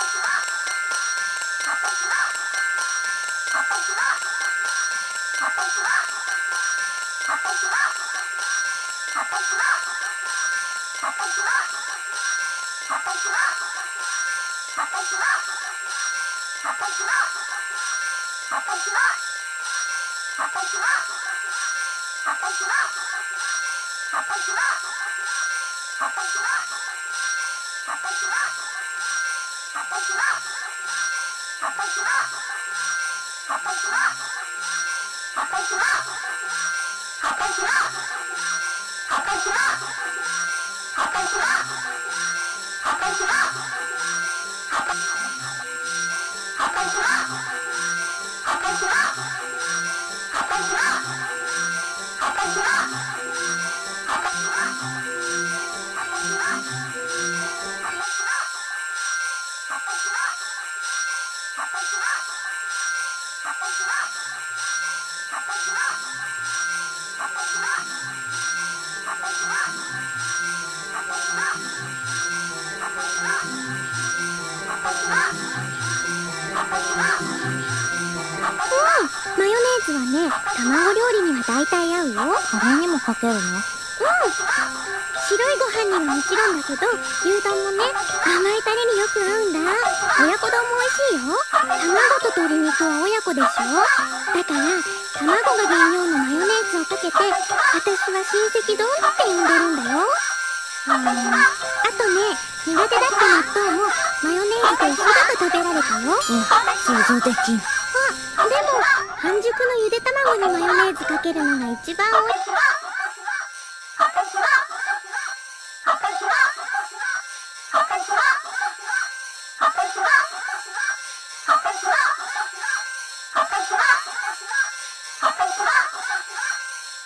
私は破壊しろマヨネーズはね、卵料理には大体合うよ。カレーにもかけるのうん白いご飯にはもちろんだけど、牛丼もね、甘いタレによく合うんだ。親子丼も美味しいよ。卵と鶏肉は親子でしょだから、卵が原料のマヨネーズをかけて、私は親戚丼って呼んでるんだよ。あとね、苦手だった納豆もマヨネーズと一緒だと食べられたよ。うん想像できんあ、でも、半熟のゆで卵にマヨネーズかけるのが一番美味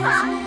Bye.